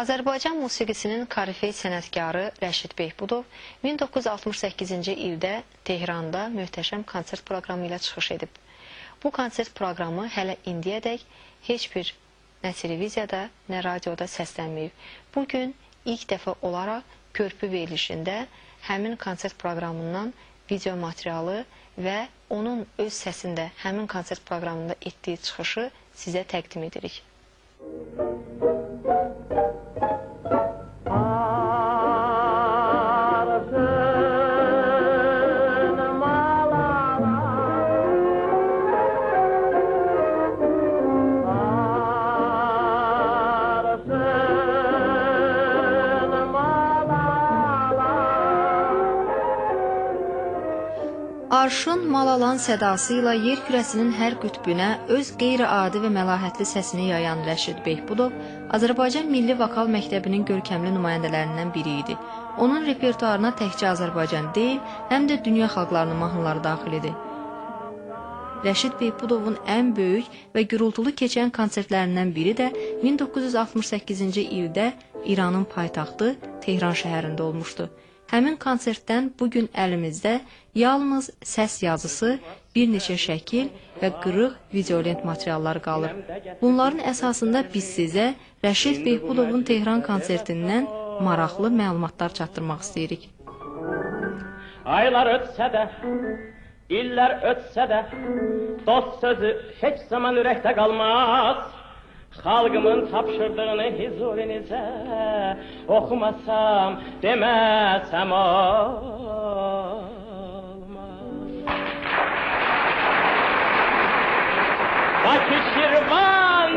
Azərbaycan musiqisinin korifey sənətkarı Rəşid Behbudov 1968-ci ildə Tehranda möhtəşəm konsert proqramı ilə çıxış edib. Bu konsert proqramı hələ indiyədək heç bir nə televiziyada, nə radioda səslənməyib. Bu gün ilk dəfə olaraq körpü verilişində həmin konsert proqramından video materialı və onun öz səsində həmin konsert proqramında etdiyi çıxışı sizə təqdim edirik. Arşın Arşın Malalan sədasıyla yer kürəsinin hər qütbünə öz qeyri-adi və məlahətli səsini yayan Rəşid Behbudov Azərbaycan Milli Vokal Məktəbinin görkəmli nümayəndələrindən biri idi. Onun repertuarına təkcə Azərbaycan deyil, həm də dünya xalqlarının mahnıları daxil idi. Rəşid Behbudovun ən böyük və gürultulu keçən konsertlərindən biri də 1968-ci ildə İranın paytaxtı Tehran şəhərində olmuşdu. Həmin konsertdən bu gün əlimizdə yalnız səs yazısı, bir neçə şəkil və qırıq videolent materialları qalır. Bunların əsasında biz sizə Rəşid Behbudovun Tehran konsertindən maraqlı məlumatlar çatdırmaq istəyirik. Aylar ötsə də, illər ötsə də, dost sözü heç zaman ürəkdə qalmaz. Xalqımın tapşırdığını huzurinizə oxumasam, deməsəm olmaz. Bakı Şirvan,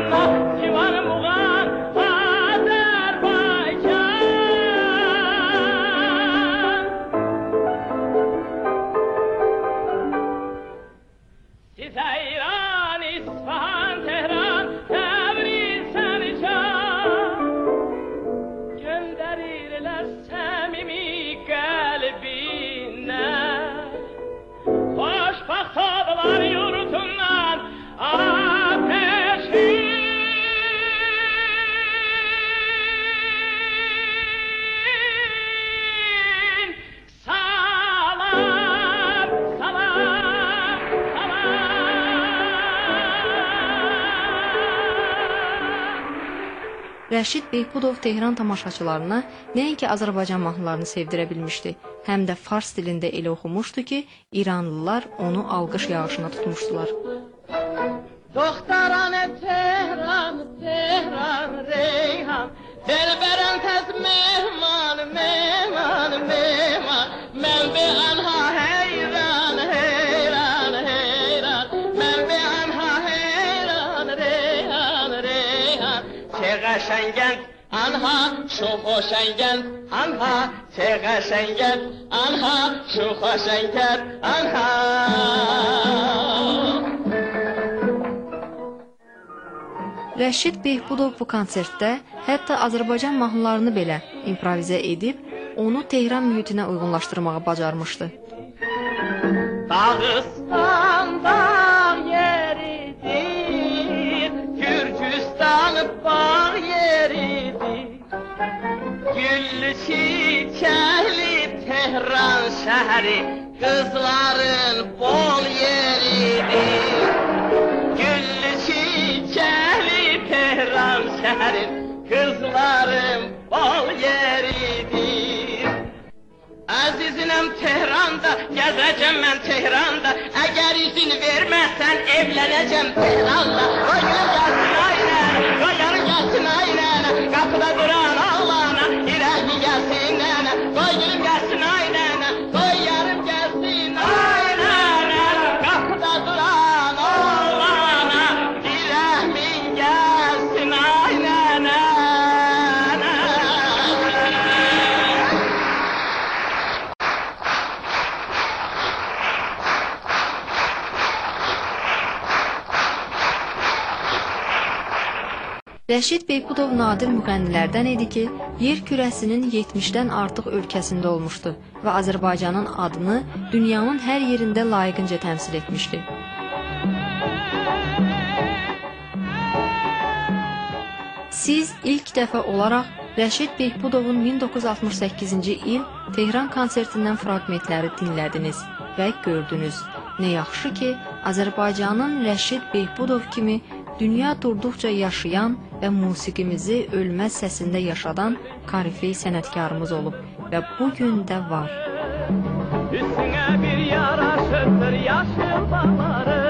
Rəşid Beypudov Tehran tamaşaçılarına nəinki Azərbaycan mahnılarını sevdirə bilmişdi, həm də fars dilində elə oxumuşdu ki, İranlılar onu alqış yağışına tutmuşdular. Doxtaran Tehran, Tehran, Reyhan, Berberan Anha şu hoşen gel, anha çeğesen gel, anha şu hoşen gel, anha. Rəşid Behbudov bu konsertdə hətta Azərbaycan mahnılarını belə improvizə edib, onu Tehran mühitinə uyğunlaşdırmağı bacarmışdı. Dağıstanda Güllü çiçekli Tehran şehri, kızların bol yeridir. Güllü çiçekli Tehran şehri, kızların bol yeridir. Azizinem Tehran'da, gezeceğim ben Tehran'da. Eğer izin vermezsen evleneceğim Tehran'da. Koyun gelsin Rəşid Behbudov nadir müğənnilərdən idi ki, yer kürəsinin 70-dən artıq ölkəsində olmuşdu və Azərbaycanın adını dünyanın hər yerində layiqincə təmsil etmişdi. Siz ilk dəfə olaraq Rəşid Behbudovun 1968-ci il Tehran konsertindən fraqmentləri dinlədiniz və gördünüz. Nə yaxşı ki, Azərbaycanın Rəşid Behbudov kimi dünya durduqca yaşayan və musiqimizi ölməz səsində yaşadan karifey sənətkarımız olub və bu gün də var. Üstüne bir yaraşıktır yaşıl bağları.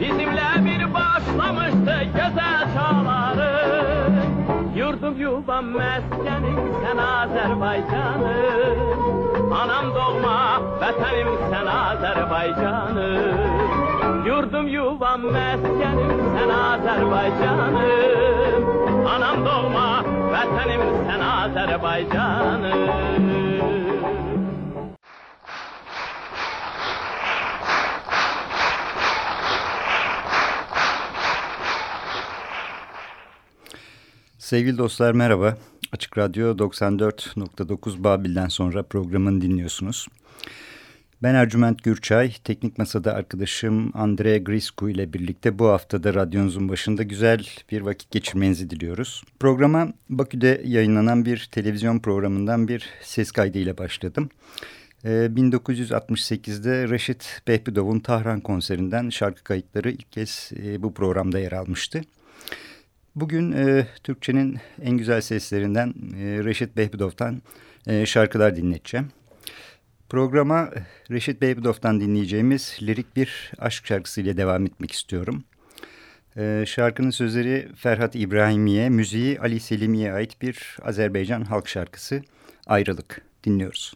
Bizimle bir başlamıştı güzel çağları. Yurdum yuvam meskenim sen Azerbaycanım Anam doğma vatanım sen Azerbaycanım Yurdum yuvam meskenim sen Azerbaycanım Anam doğma vatanım sen Azerbaycanım Sevgili dostlar merhaba. Açık Radyo 94.9 Babil'den sonra programını dinliyorsunuz. Ben Ercüment Gürçay, teknik masada arkadaşım Andre Grisku ile birlikte bu haftada radyonuzun başında güzel bir vakit geçirmenizi diliyoruz. Programa Bakü'de yayınlanan bir televizyon programından bir ses kaydı ile başladım. 1968'de ee, Reşit Behbudov'un Tahran konserinden şarkı kayıtları ilk kez e, bu programda yer almıştı. Bugün e, Türkçenin en güzel seslerinden e, Reşit Behbudov'tan şarkılar dinleteceğim. Programa Reşit Behbudov'tan dinleyeceğimiz lirik bir aşk şarkısıyla devam etmek istiyorum. E, şarkının sözleri Ferhat İbrahimiye, müziği Ali Selimi'ye ait bir Azerbaycan halk şarkısı Ayrılık dinliyoruz.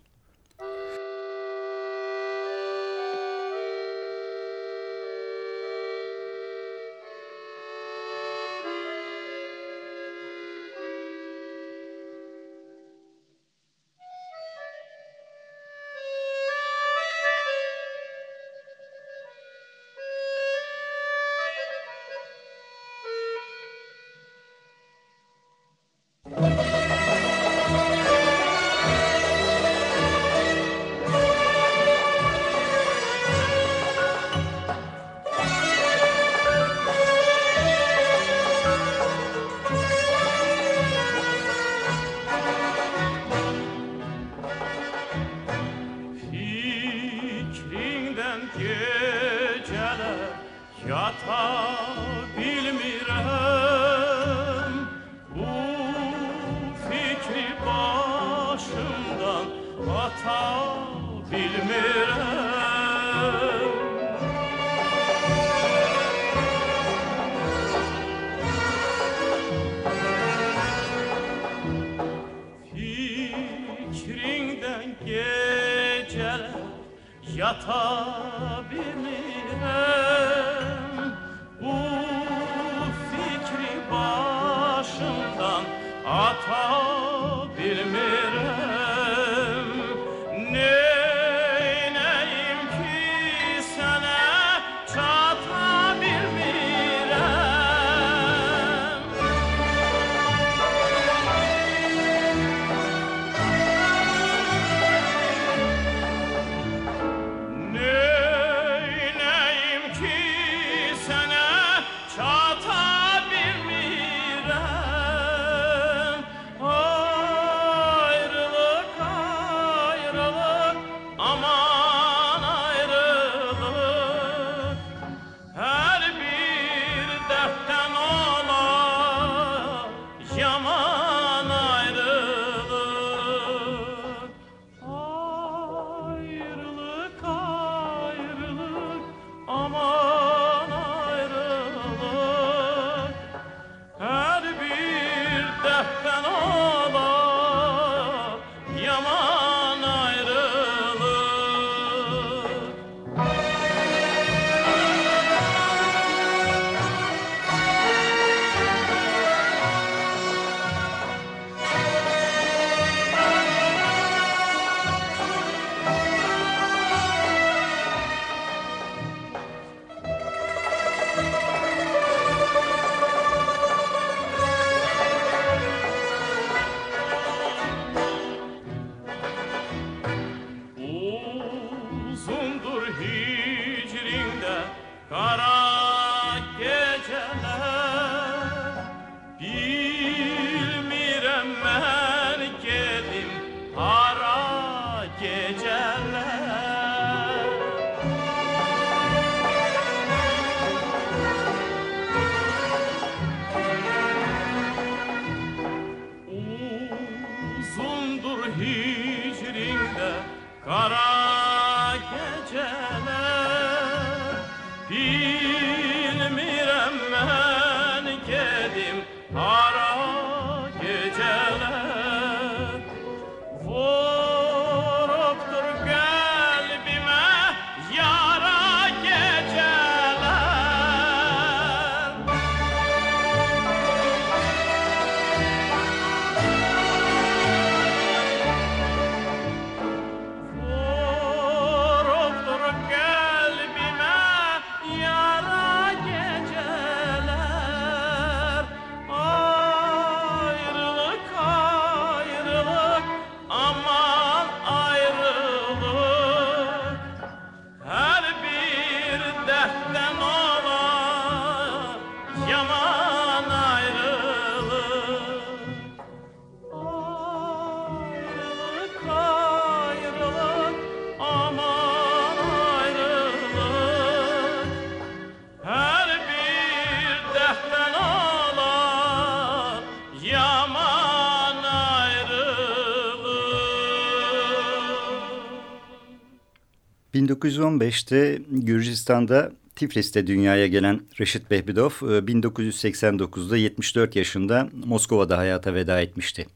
1915'te Gürcistan'da Tiflis'te dünyaya gelen Reşit Behbudov, e, 1989'da 74 yaşında Moskova'da hayata veda etmişti.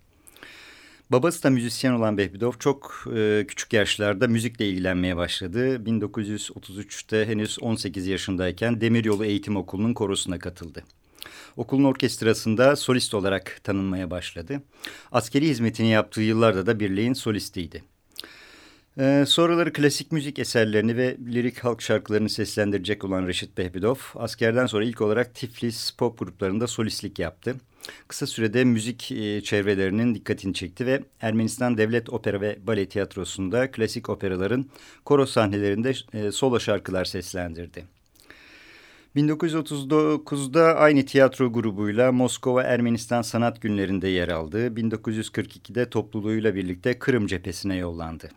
Babası da müzisyen olan Behbudov çok e, küçük yaşlarda müzikle ilgilenmeye başladı. 1933'te henüz 18 yaşındayken Demiryolu Eğitim Okulu'nun korosuna katıldı. Okulun orkestrasında solist olarak tanınmaya başladı. Askeri hizmetini yaptığı yıllarda da birliğin solistiydi. Ee, sonraları klasik müzik eserlerini ve lirik halk şarkılarını seslendirecek olan Reşit Behbudov, askerden sonra ilk olarak Tiflis pop gruplarında solistlik yaptı. Kısa sürede müzik e, çevrelerinin dikkatini çekti ve Ermenistan Devlet Opera ve Bale Tiyatrosu'nda klasik operaların koro sahnelerinde e, solo şarkılar seslendirdi. 1939'da aynı tiyatro grubuyla Moskova Ermenistan Sanat Günlerinde yer aldı. 1942'de topluluğuyla birlikte Kırım cephesine yollandı.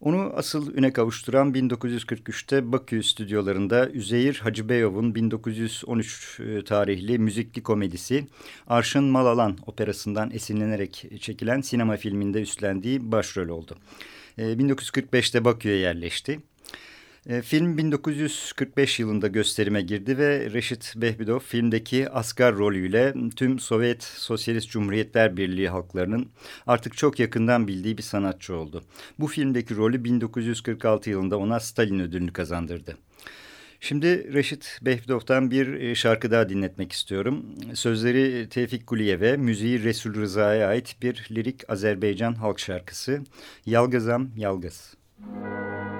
Onu asıl üne kavuşturan 1943'te Bakü stüdyolarında Üzeyir Hacıbeyov'un 1913 e, tarihli müzikli komedisi Arşın Malalan operasından esinlenerek çekilen sinema filminde üstlendiği başrol oldu. E, 1945'te Bakü'ye yerleşti. E, film 1945 yılında gösterime girdi ve Reşit Behbudov filmdeki Asgar rolüyle tüm Sovyet Sosyalist Cumhuriyetler Birliği halklarının artık çok yakından bildiği bir sanatçı oldu. Bu filmdeki rolü 1946 yılında ona Stalin ödülünü kazandırdı. Şimdi Reşit Behbudov'dan bir e, şarkı daha dinletmek istiyorum. Sözleri Tevfik Guliyev'e, müziği Resul Rıza'ya ait bir lirik Azerbaycan halk şarkısı. Yalgazam Yalgaz. Müzik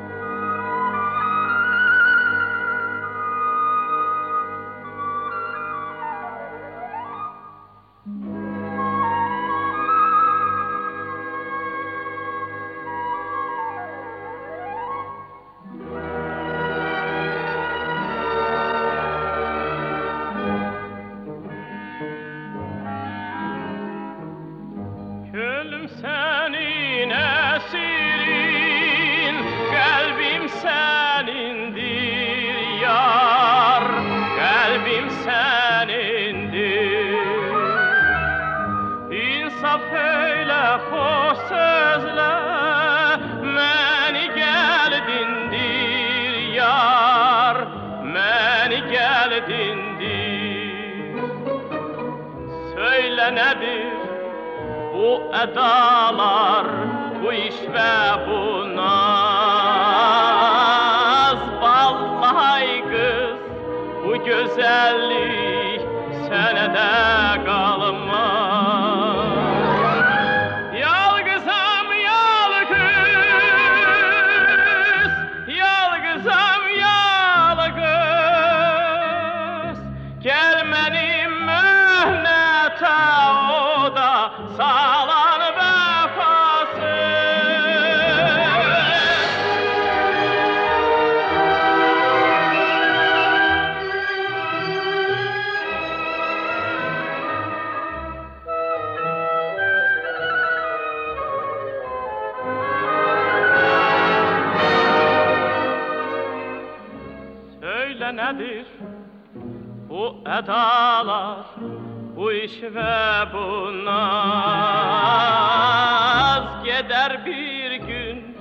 eder bir gün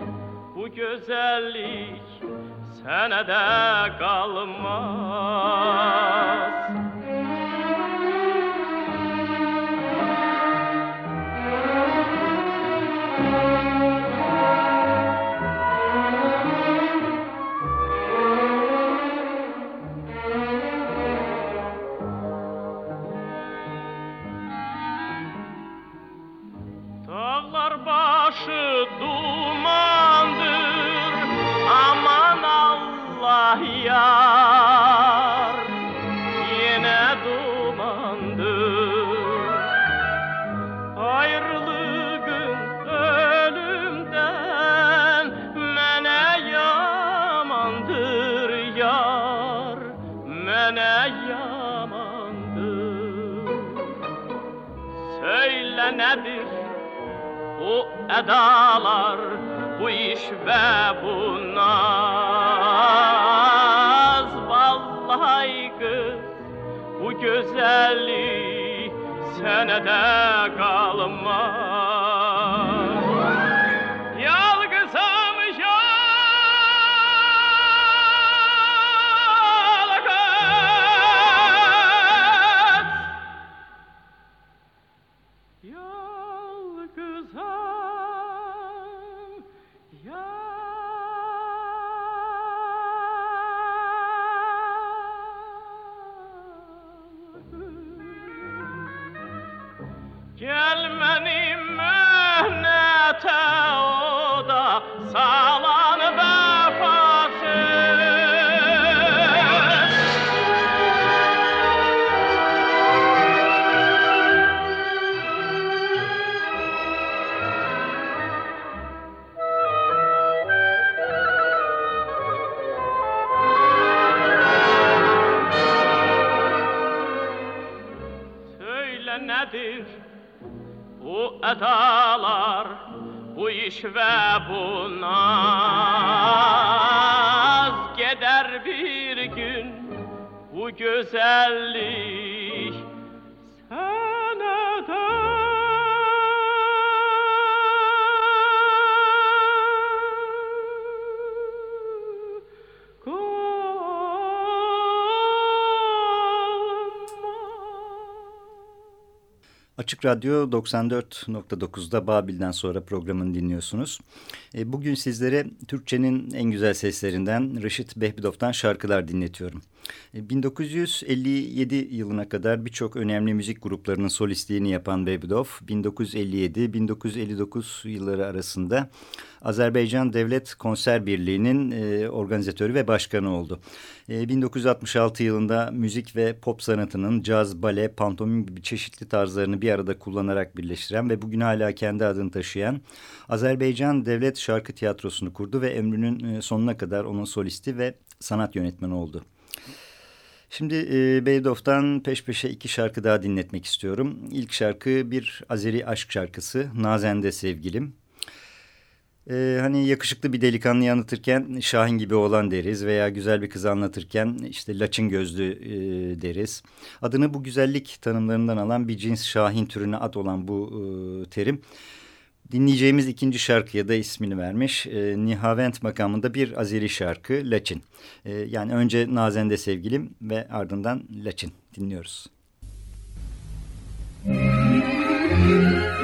bu güzellik sene de kalmaz. Bu iş ve bu naz. Vallahi kız bu güzellik senede yalgız Gelmenim mühnete o da salan bu iş ve bu naz Gider bir gün bu güzellik Açık Radyo 94.9'da Babil'den sonra programını dinliyorsunuz. E, bugün sizlere Türkçenin en güzel seslerinden Reşit Behbudov'tan şarkılar dinletiyorum. E, 1957 yılına kadar birçok önemli müzik gruplarının solistliğini yapan Behbudov, 1957-1959 yılları arasında Azerbaycan Devlet Konser Birliği'nin e, organizatörü ve başkanı oldu. E, 1966 yılında müzik ve pop sanatının caz, bale, pantomim gibi çeşitli tarzlarını bir arada kullanarak birleştiren ve bugün hala kendi adını taşıyan Azerbaycan Devlet Şarkı Tiyatrosu'nu kurdu ve ömrünün e, sonuna kadar onun solisti ve sanat yönetmeni oldu. Şimdi e, Beydov'dan peş peşe iki şarkı daha dinletmek istiyorum. İlk şarkı bir Azeri aşk şarkısı Nazende Sevgilim. Ee, hani yakışıklı bir delikanlı anlatırken Şahin gibi olan deriz veya güzel bir kızı anlatırken işte laçın gözlü e, deriz. Adını bu güzellik tanımlarından alan bir cins Şahin türüne ad olan bu e, terim dinleyeceğimiz ikinci şarkıya da ismini vermiş. E, Nihavent makamında bir Azeri şarkı Laçin. E, yani önce Nazende Sevgilim ve ardından Laçin dinliyoruz. Değdi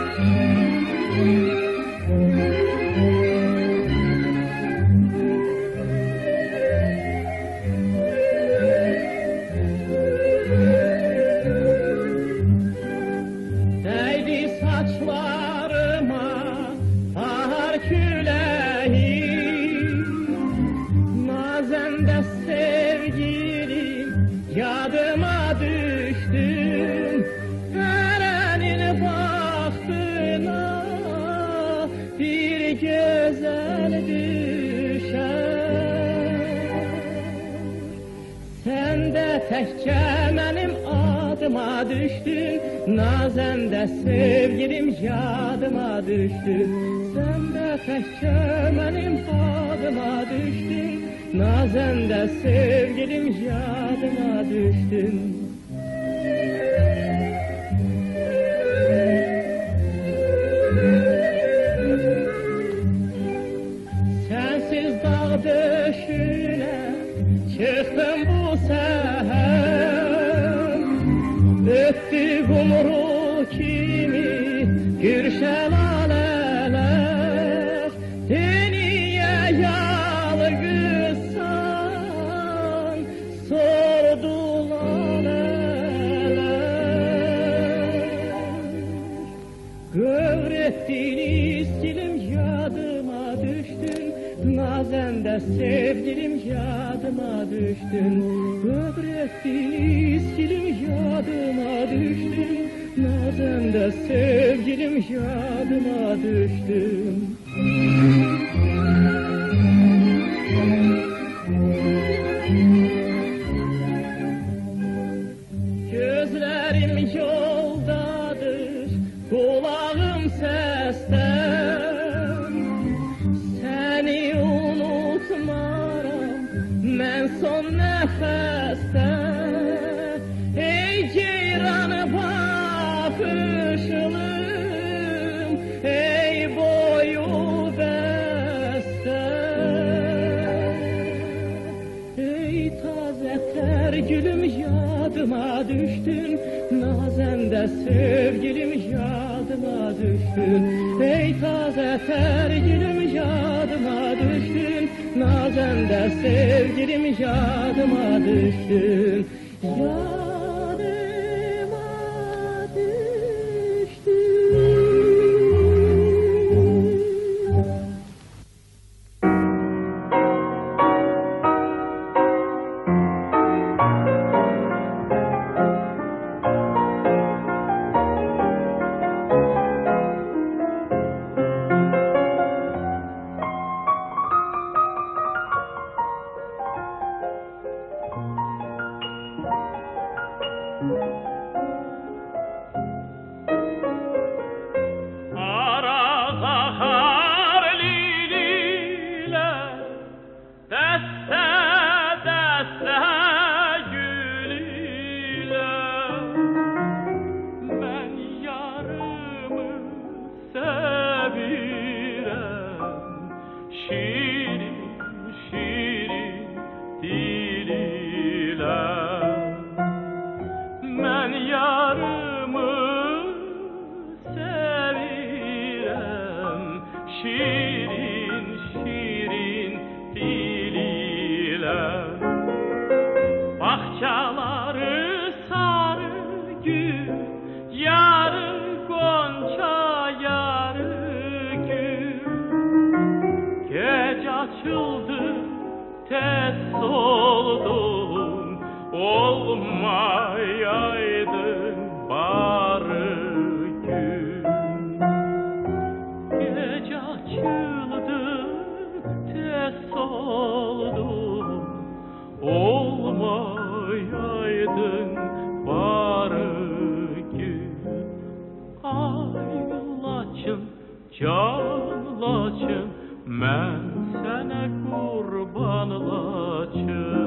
təkcə mənim adıma düşdün Nazəndə sevgilim yadıma düşdün Sen de təkcə mənim adıma düşdün Nazəndə sevgilim yadıma düşdün Sensiz dağ döşüne eşitsin düştün Böbreksini silim yadıma düştün Nazında sevgilim yadıma düştün sevgilim yadıma düştü. Canlaçım, mən sənə qurbanlaçım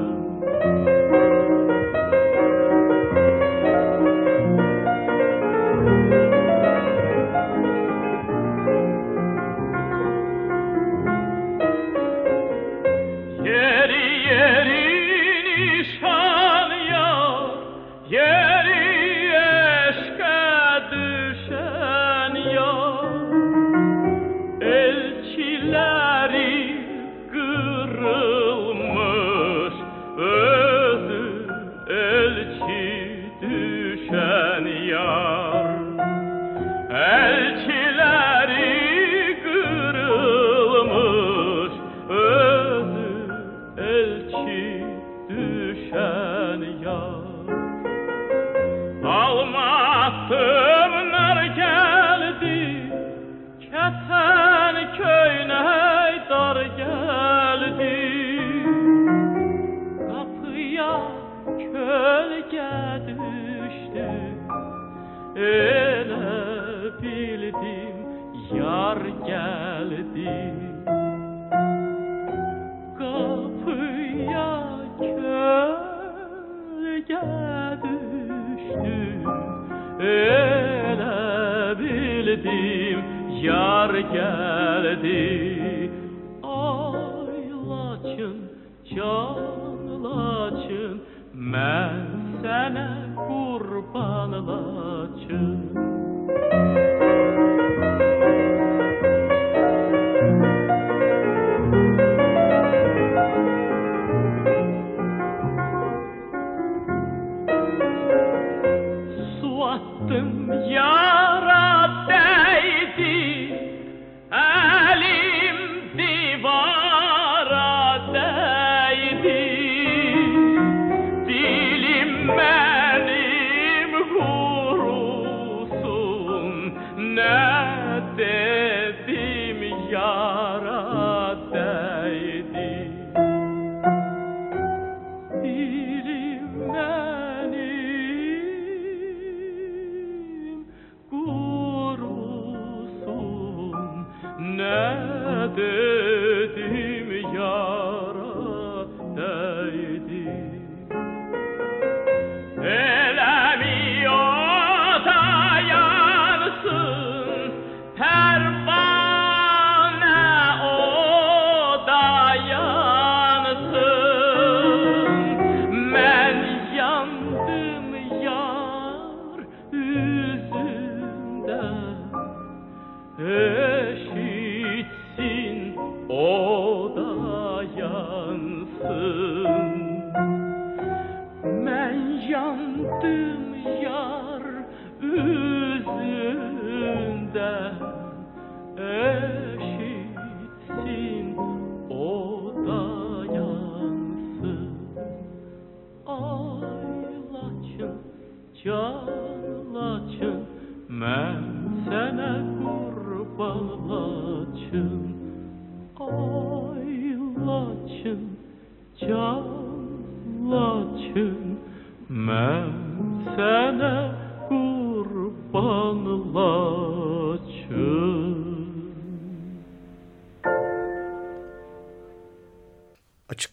ben sana kurbanlaşım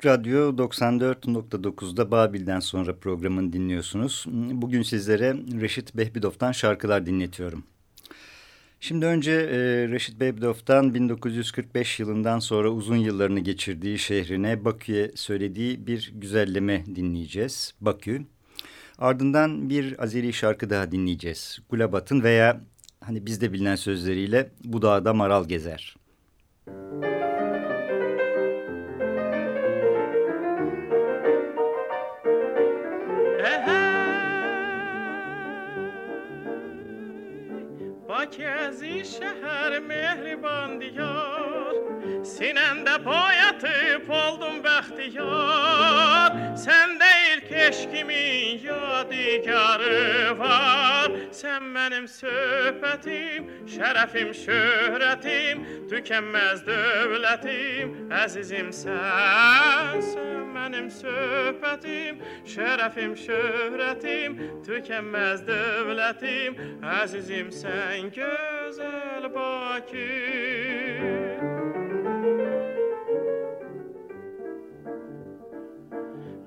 Radyo 94.9'da Babil'den sonra programını dinliyorsunuz. Bugün sizlere Reşit Behbidov'tan şarkılar dinletiyorum. Şimdi önce e, Reşit Behbidov'tan 1945 yılından sonra uzun yıllarını geçirdiği şehrine Bakü'ye söylediği bir güzelleme dinleyeceğiz. Bakü. Ardından bir Azeri şarkı daha dinleyeceğiz. Gulabat'ın veya hani bizde bilinen sözleriyle Bu dağda maral gezer. Bakezi şəhər mehriban diyar Sinəndə boy atıb oldum bəxtiyar. Səndə ilk eşkimin yadigarı var. Sən mənim söhbətim, şərəfim, şöhrətim Tükənməz dövlətim, əzizim sənsən Mənim söhbətim, şərəfim, şöhrətim Tükənməz dövlətim, əzizim sən gör gözəl Bakı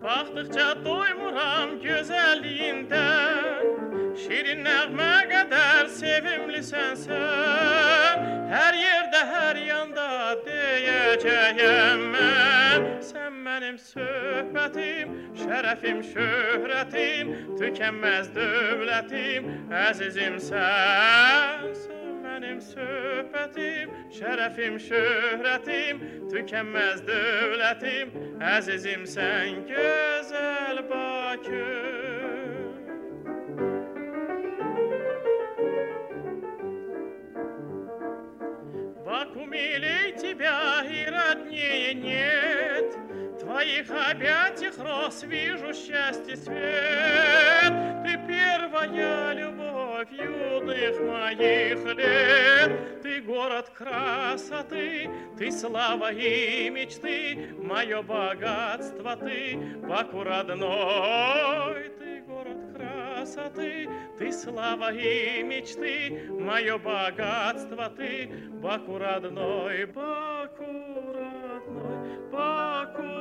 Baxdıqca doymuram gözəlliyindən Şirin nəğmə qədər sevimlisən sən Hər yerdə, hər yanda deyəcəyəm mən. Sən mənim söhbətim, şərəfim, şöhrətim Tükənməz dövlətim, əzizim sən, sən. Benim söhbətim, şərəfim, şöhrətim Tükenmez dövlətim, əzizim sen gözəl Bakı Баку милей тебя и роднее нет Твоих объятиях рос вижу счастье свет Ты первая любовь юных моих лет. Ты город красоты, ты слава и мечты Мое богатство ты, Баку родной. Ты город красоты, ты слава и мечты Мое богатство ты, Баку родной Баку родной, Баку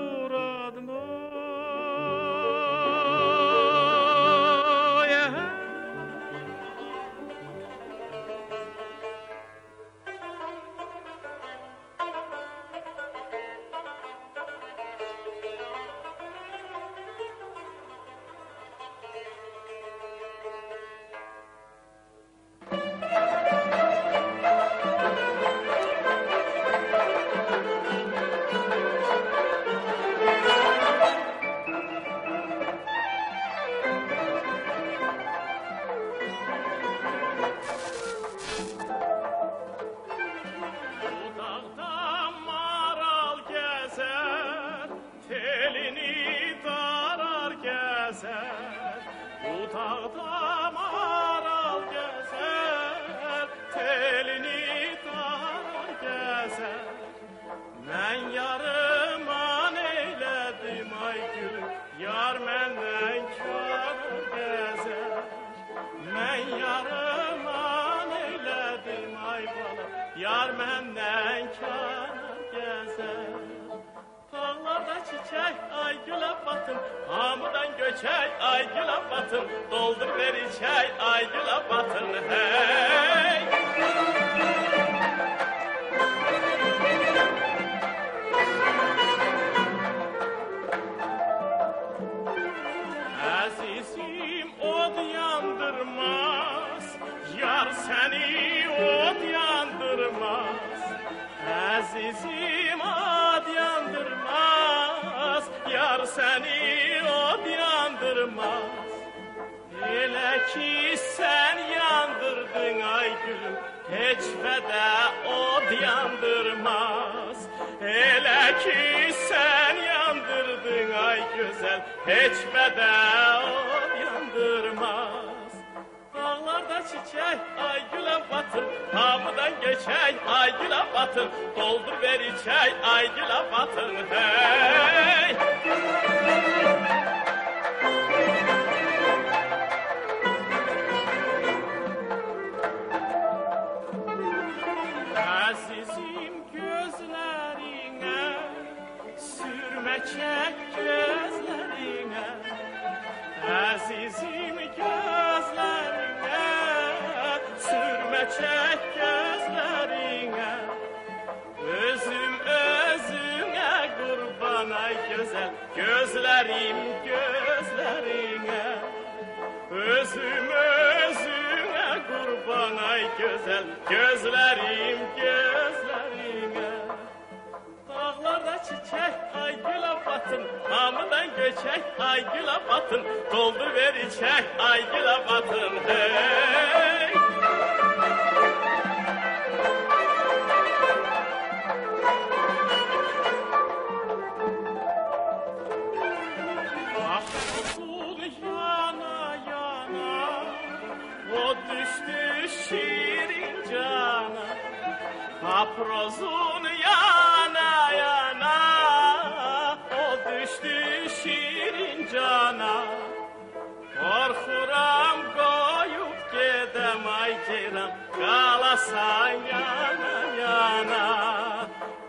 Kapıdan geçey ay güle batır Doldur ver içey ay güle batır Hey! Azizim gözlerine Sürme çek gözlerine Azizim gözlerine Sürme çek güzel Gözlerim gözlerine. Özüm özüne kurban ay güzel Gözlerim gözlerine. Dağlarda çiçek ay güle batın Hamıdan göçek ay güle batın Doldu ver içek ay güle batın Hey! Paprozun yana yana O düştü şirin cana Korkuram koyup gedem ay ceyran Kalasan yana yana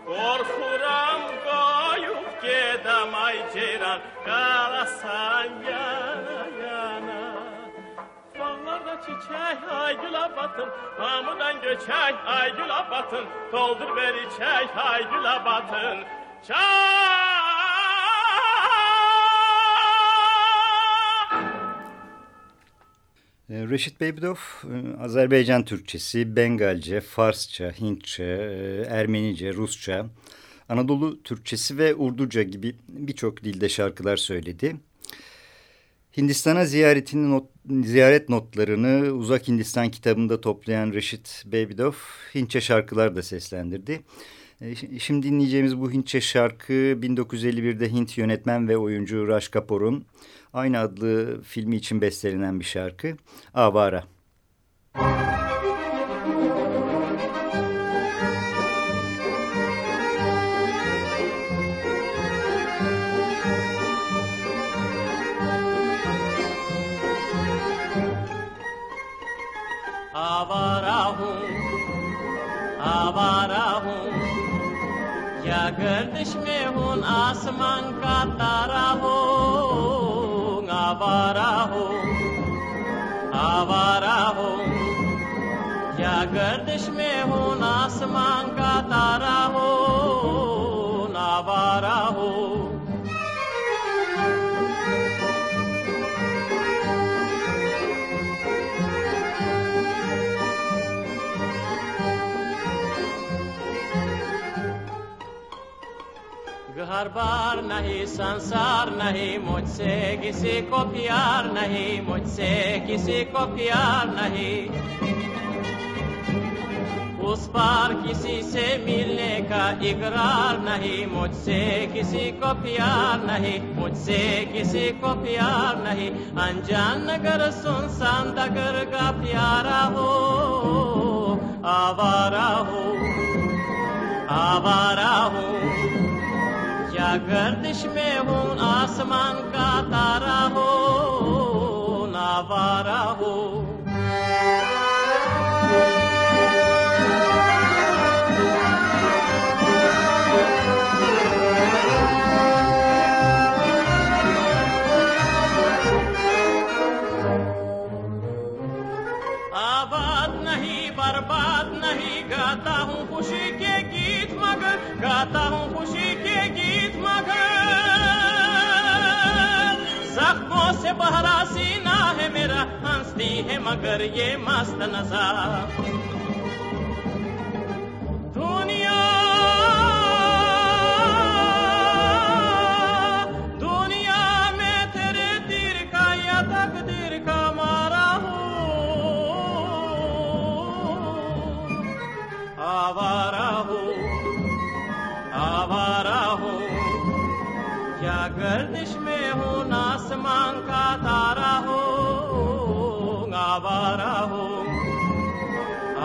Korkuram koyup gedem ay ceyran Kalasan yana çiçek ay güle batın Hamıdan göçek ay güle batın Doldur ver içek ay güle batın Çay! E, Reşit Beybidov, e, Azerbaycan Türkçesi, Bengalce, Farsça, Hintçe, e, Ermenice, Rusça, Anadolu Türkçesi ve Urduca gibi birçok dilde şarkılar söyledi. Hindistan'a ziyaretinin not, ziyaret notlarını Uzak Hindistan kitabında toplayan Reşit Bebidov Hintçe şarkılar da seslendirdi. E, şimdi dinleyeceğimiz bu Hintçe şarkı 1951'de Hint yönetmen ve oyuncu Raj Kapoor'un aynı adlı filmi için bestelenen bir şarkı Avara. Avara. हूँ आसमान का तारा हो आवारा हो आवारा हो या गर्दिश में हूँ आसमान का तारा हो घर बार नहीं, संसार नहीं, मुझसे किसी को प्यार नहीं, मुझसे किसी को प्यार नहीं। उस पार किसी से मिलने का इकरार नहीं, मुझसे किसी को प्यार नहीं, मुझसे किसी को प्यार नहीं। अनजान नगर सुनसान नगर का प्यारा हो, आवारा हो आवारा हो। या गर्दिश में हूँ आसमान का तारा हो नावारा हो। जख्मों सीना है मेरा हंसती है मगर ये मस्त नज़र।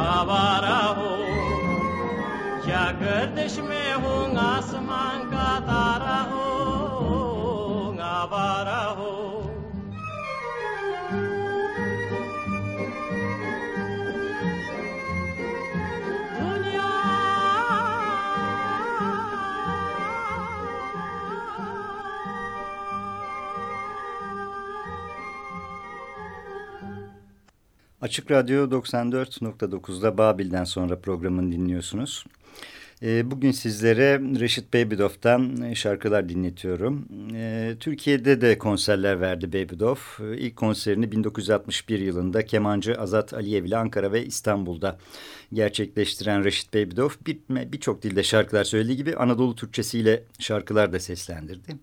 आवारा हो क्या गर्दिश में हो आसमान का तारा हो हो Açık Radyo 94.9'da Babil'den sonra programını dinliyorsunuz. Ee, Bugün sizlere Reşit Beybidov'dan şarkılar dinletiyorum. Ee, Türkiye'de de konserler verdi Beybidov. Ee, İlk konserini 1961 yılında kemancı Azat Aliyev ile Ankara ve İstanbul'da gerçekleştiren Reşit Beybidov birçok dilde şarkılar söylediği gibi Anadolu Türkçesiyle şarkılar da seslendirdi.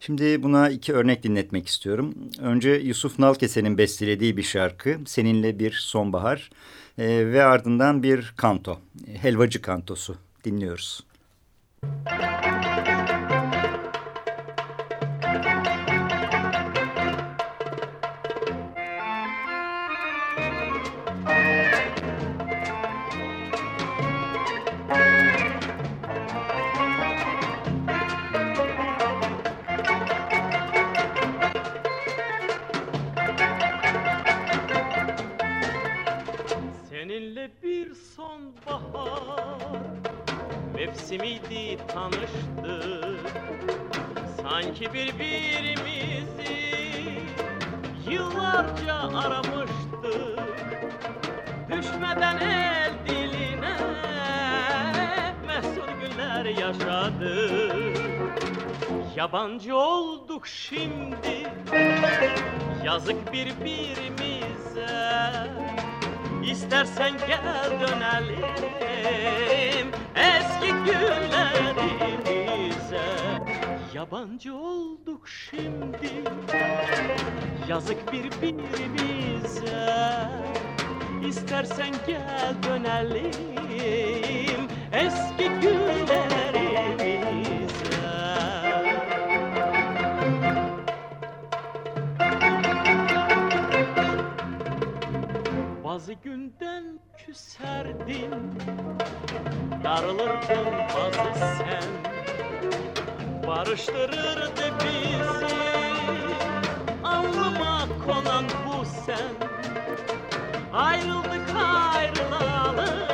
Şimdi buna iki örnek dinletmek istiyorum. Önce Yusuf Nalkese'nin bestelediği bir şarkı Seninle Bir Sonbahar e, ve ardından bir kanto, Helvacı Kantosu dinliyoruz. Seninle mevsimiydi tanıştık Sanki birbirimizi yıllarca aramıştık Düşmeden el diline mesut günler yaşadık Yabancı olduk şimdi yazık birbirimize İstersen gel dönelim. Eski günlerimize. Yabancı olduk şimdi. Yazık birbirimize. İstersen gel dönelim. Eski günlerimize Bazı günden küserdin Darılırdın bazı sen. Barıştırırdı bizi. Alnıma konan bu sen. Ayrıldık ayrılalı.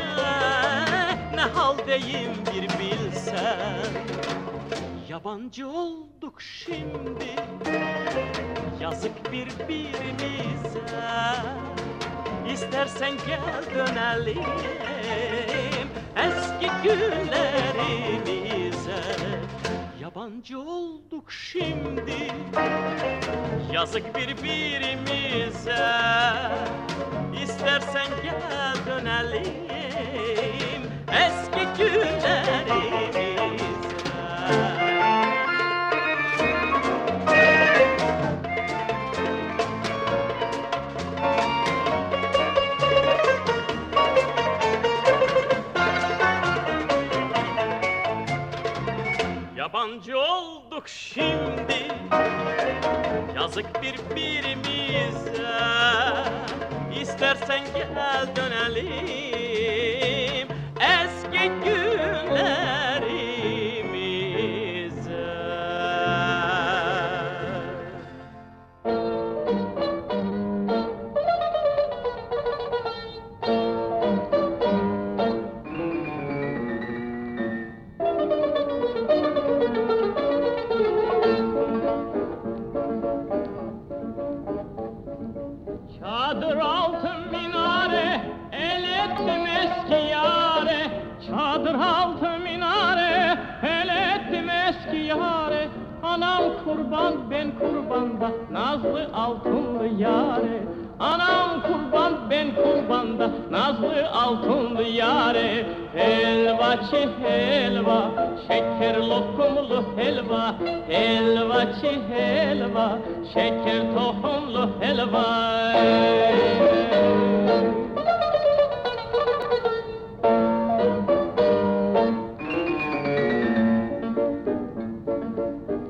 Ne haldeyim bir bilsen. Yabancı olduk şimdi. Yazık birbirimize İstersen gel dönelim. Eski günlerimize. Yabancı olduk şimdi. Yazık birbirimize. İstersen gel dönelim. Eski günlerimize Yazık birbirimize İstersen gel dönelim helva, şeker tohumlu helva.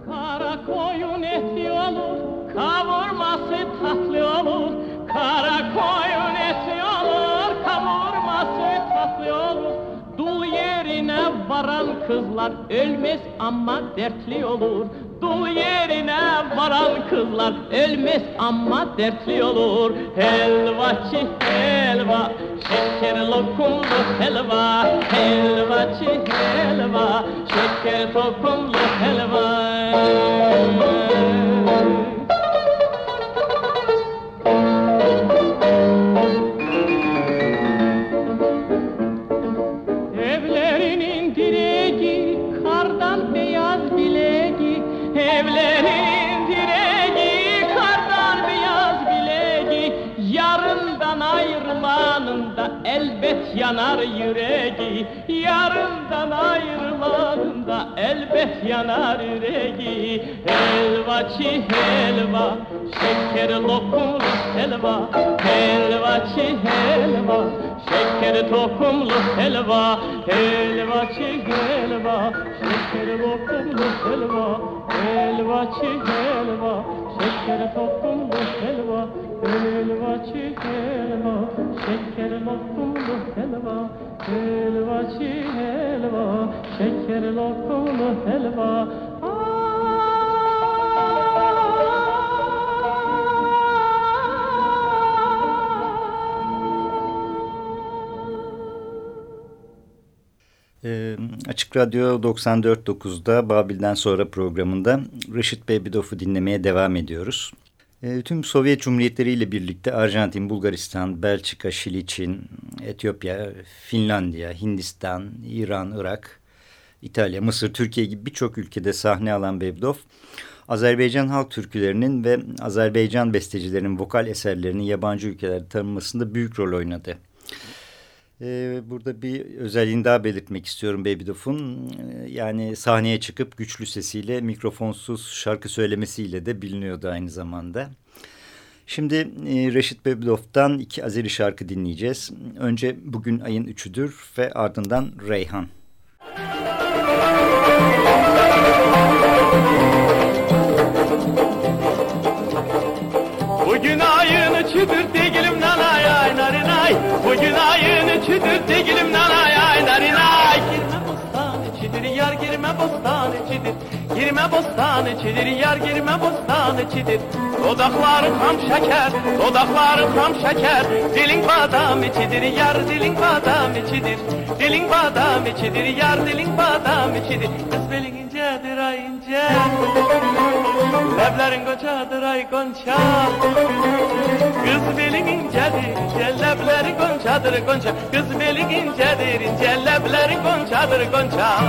Kara koyun eti olur, kavurması tatlı olur. Kara koyun eti olur, kavurması tatlı olur. Dul yerine varan kızlar ölmez ama dertli olur. Varan kızlar ölmez ama dertli olur. Helvacı helva, şeker lokumlu helva. Helvacı helva, şeker lokumlu helva. Elbet yanar yüreği. Helvacı helva, şeker lokumlu helva. Helvacı helva, şeker tokumlu helva. Helvacı helva, şeker lokumlu helva. Helvacı helva, şeker tokumlu helva. Helvacı helva, şeker lokumlu helva Helvacı helva, şeker lokumlu helva Ee, Açık Radyo 94.9'da Babil'den sonra programında Reşit Bebidov'u dinlemeye devam ediyoruz. Ee, tüm Sovyet Cumhuriyetleri ile birlikte Arjantin, Bulgaristan, Belçika, Şili, Çin, Etiyopya, Finlandiya, Hindistan, İran, Irak, İtalya, Mısır, Türkiye gibi birçok ülkede sahne alan Bebidov, Azerbaycan halk türkülerinin ve Azerbaycan bestecilerinin vokal eserlerinin yabancı ülkelerde tanınmasında büyük rol oynadı. Ee, burada bir özelliğini daha belirtmek istiyorum Babydov'un. Ee, yani sahneye çıkıp güçlü sesiyle mikrofonsuz şarkı söylemesiyle de biliniyordu aynı zamanda. Şimdi e, Reşit Babydov'dan iki Azeri şarkı dinleyeceğiz. Önce bugün ayın üçüdür ve ardından Reyhan. Bugün üçüdür değilim nanay ay narinay Girme bostan içidir yar girme bostan içidir. Girme bostan içidir yar girme bostan içidir. Dodakların ham şeker, dodakların ham şeker. Dilin badam içidir yar dilin badam içidir. Dilin badam içidir yar dilin badam içidir. Kız belin incedir ay ince Leblerin kocadır ay gonca Kız belin incedir ince Lebleri goncadır gonca Kız belin incedir ince Lebleri goncadır gonca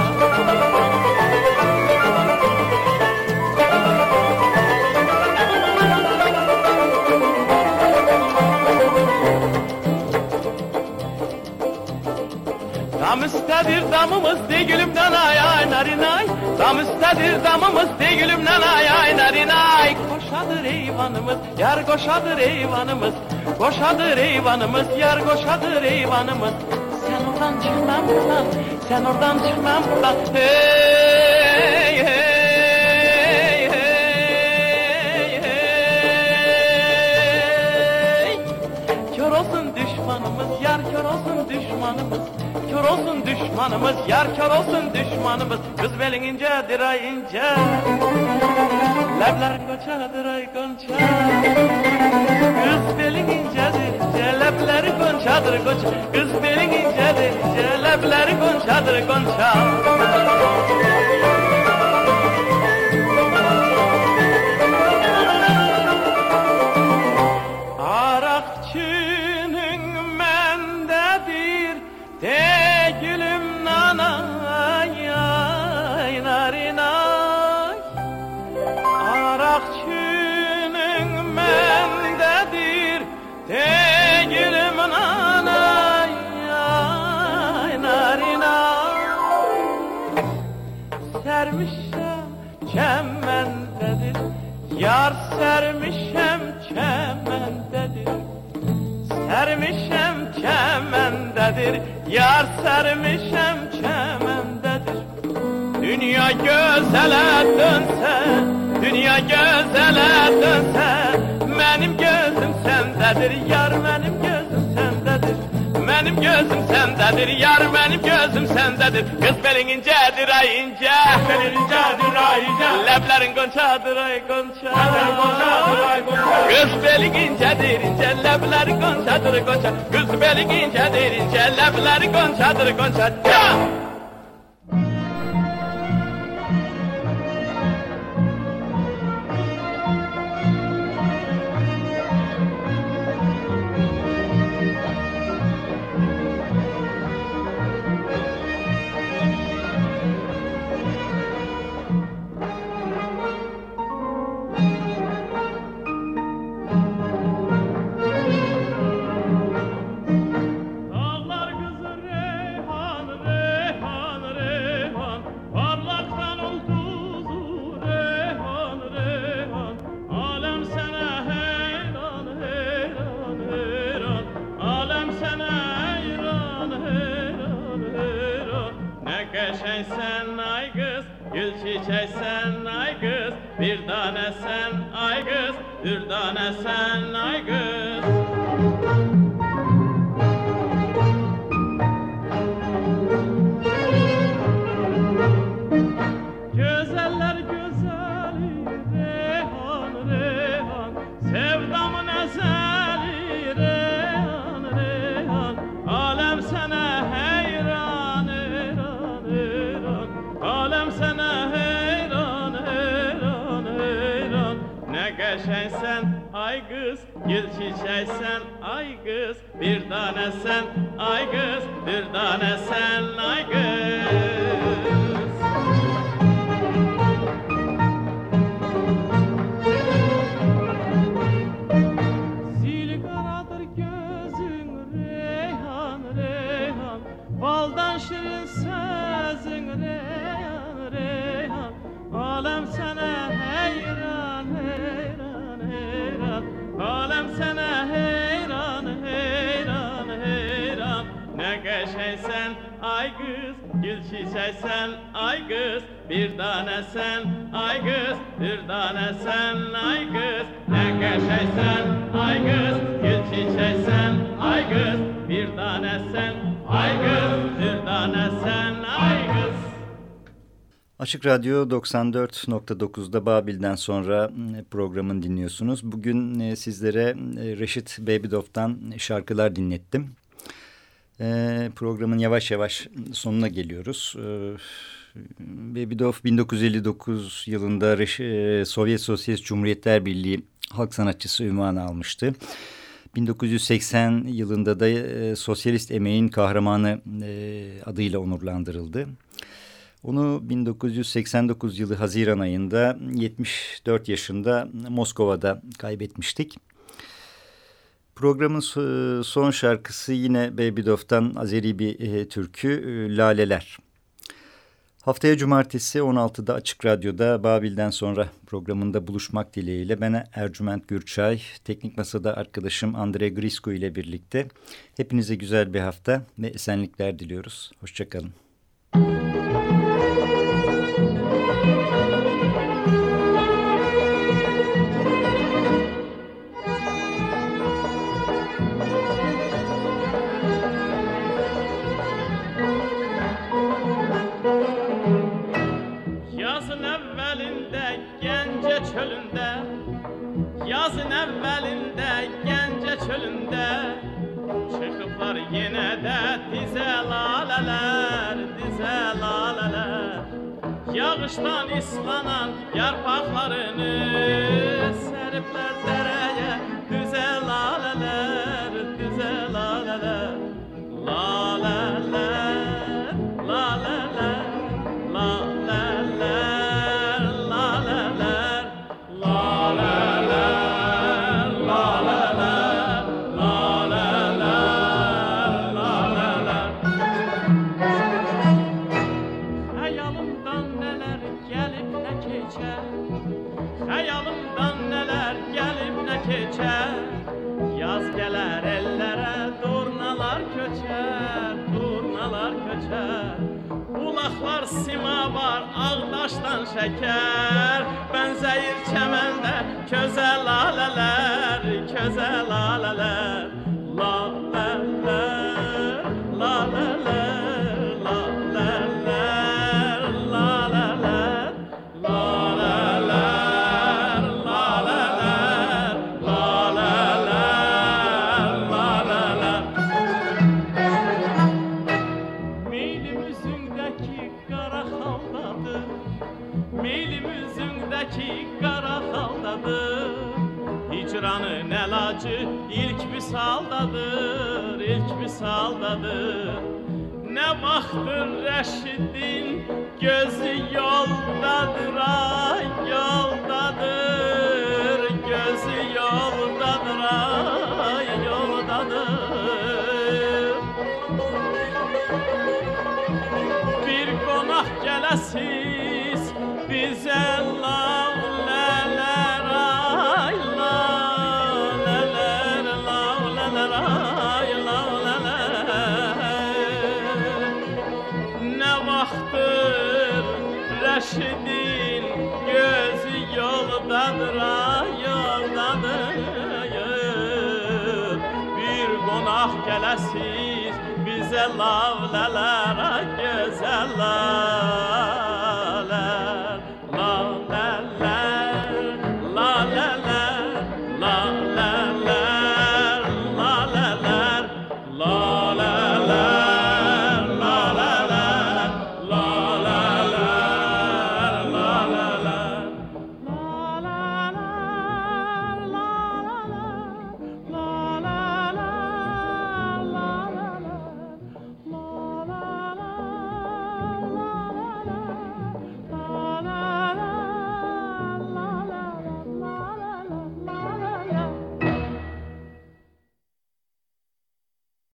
Dam üstədir damımız de gülümdən ay ay narinay. Dam üstədir damımız de gülümdən ay ay narinay. Koşadır eyvanımız yar koşadır eyvanımız. Koşadır eyvanımız yar koşadır eyvanımız. Sen oradan çıkmam buradan sen oradan çıkmam buradan. Hey hey düşmanımız. Kör olsun düşmanımız, yar kör olsun düşmanımız. Kız belin incedir ay ince. Lebler koçadır ay gonca. Kız belin incedir ince, lebleri goncadır gonca. Kız belin incedir ince, lebleri goncadır gonca. Yar sermişem çemendedir Dünya gözele dönse Dünya gözele dönse Benim gözüm sendedir. Yar benim gözüm Benim gözüm sendedir Yar benim gözüm sendedir. Kız belin incedir ay ince. Belin incedir ay ince. Leblerin gonçadır ay gonça Leblerin gonçadır ay gonça Kız belin incedir ince. Leblerin gonçadır gonça Kız belin incedir ince. Leblerin gonçadır gonça Ya! Gül çiçeksen ay kız. Bir tane sen ay kız, bir tane sen ay kız Çiçeksen ay kız Bir tane sen ay kız Bir tane sen ay kız Gül çiçeksen ay kız Bir tane sen ay kız Bir tane sen ay kız Ne geçeysen ay kız Gül çiçeksen ay kız Bir tane sen ay kız Bir tane sen ay kız Açık Radyo 94.9'da Babil'den sonra e, programın dinliyorsunuz. Bugün e, sizlere e, Reşit Bebidov'dan şarkılar dinlettim. E, Programın yavaş yavaş sonuna geliyoruz. E, Bebidov 1959 yılında e, Sovyet Sosyalist Cumhuriyetler Birliği halk sanatçısı ünvanı almıştı. 1980 yılında da e, Sosyalist Emeğin Kahramanı e, adıyla onurlandırıldı. Onu 1989 yılı Haziran ayında 74 yaşında Moskova'da kaybetmiştik. Programın so- son şarkısı yine Bebidov'dan Azeri bir e, türkü e, Laleler. Haftaya cumartesi 16'da Açık Radyo'da Babil'den sonra programında buluşmak dileğiyle ben Ercüment Gürçay, teknik masada arkadaşım Andre Grisku ile birlikte hepinize güzel bir hafta ve esenlikler diliyoruz. Hoşçakalın. Yazın acı ilk misaldadır, ilk misaldadır. Ne vaktır Reşid'in gözü yoldadır ay yol. Güzel lavlalara